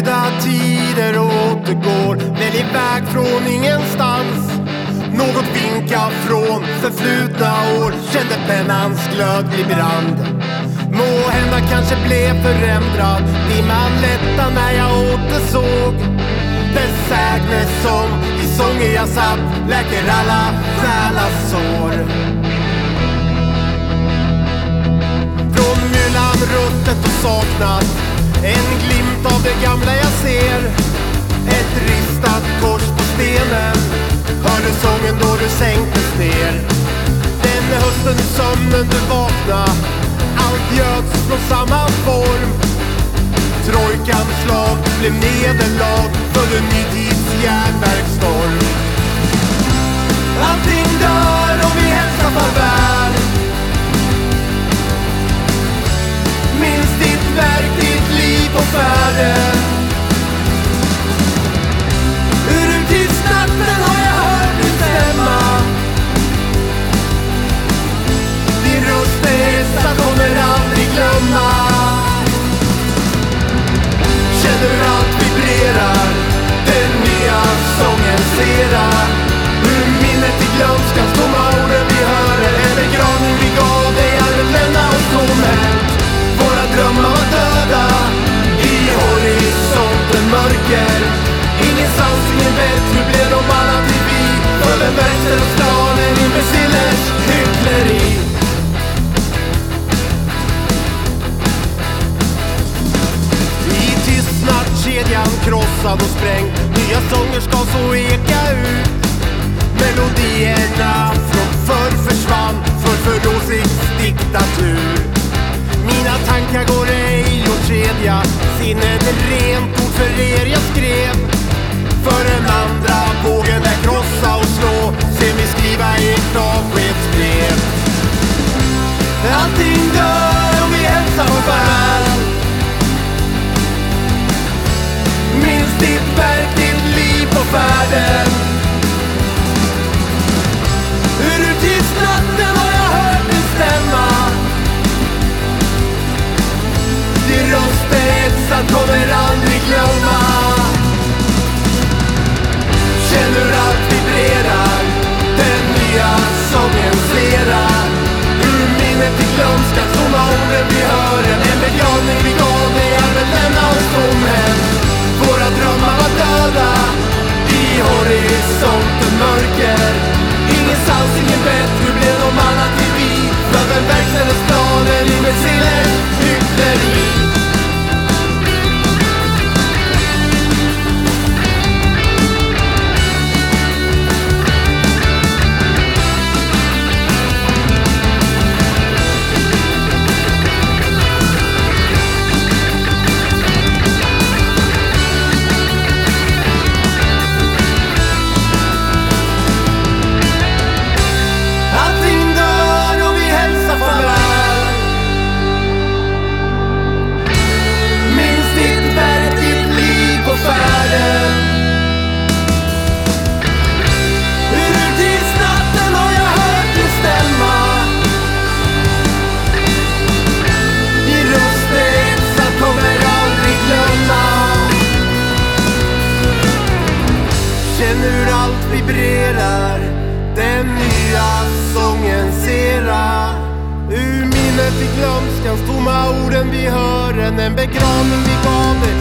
döda tider återgår. Men iväg från ingenstans. Något vinka från förflutna år. Kände pennans glöd bli brand. Må hända kanske blev förändrad. Dimman lätta när jag återsåg. Den sägner som i sånger jag satt Läker alla själars sår. Från myllan ruttet och saknat en glimt av det gamla jag ser. Ett ristat kors på stenen. Hörde sången då du sänktes ner. Den hösten i sömnen du vakna. Allt göds från samma form. Trojkans slag blev nederlag för en ny tids järnverksstorm Allting dör om vi hälsar farväl. Kedjan krossad och sprängd. Nya sånger ska så eka ut. Melodierna från förr försvann för för diktatur. Mina tankar går ej åt kedja Sinnet är rent ord för er jag skrev. För den andra vågen är krossa och slå Se mig skriva ert avskedsbrev. Allting dör om vi hälsar på Fallet i glömskans tomma orden vi hör än En begravning vi gav dig.